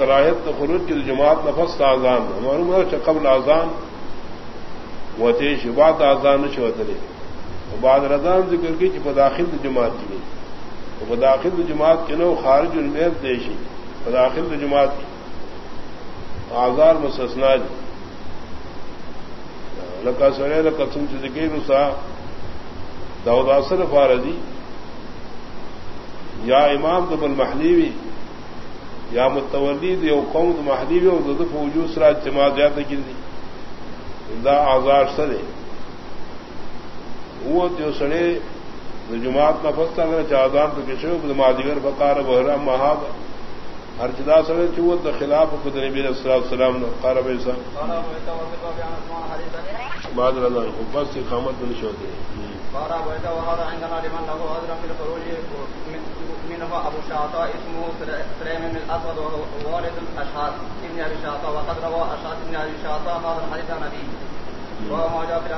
صلاحیت خروج کی جماعت نفس آزان ہمارے قبل آزان وہ تھے شبات آزان شوترے بعد رضان ذکر کی کہ بداخل جماعت کی۔ گئی بداخل جماعت کے نو خارج المید دیشی بداخل جماعت کی۔ آزار مسسنا جی۔ لکا سرے لکا سن رسا داؤداسر فارضی۔ یا امام دبل محلیوی۔ یا متولید یو قوم محلیوی اور ددف وجود سرا اجتماع زیادہ گردی دا آزار سرے وہ جو سڑے جماعت نہ پستا کر چادان تو کشو مادگر بکار بحرا محاب ہر جدا سڑے چوت خلاف خود نبی علیہ السلام نے قارب ایسا بعد رضا بس اقامت نہیں ہوتی قال منه ابو شعطاء اسمه سليم بن الاسود وهو والد الاشعاث ابن ابي شعطاء، وقد روى اشعاث ابن ابي شعطاء هذا الحديث عن ابيه وهو ما جاء في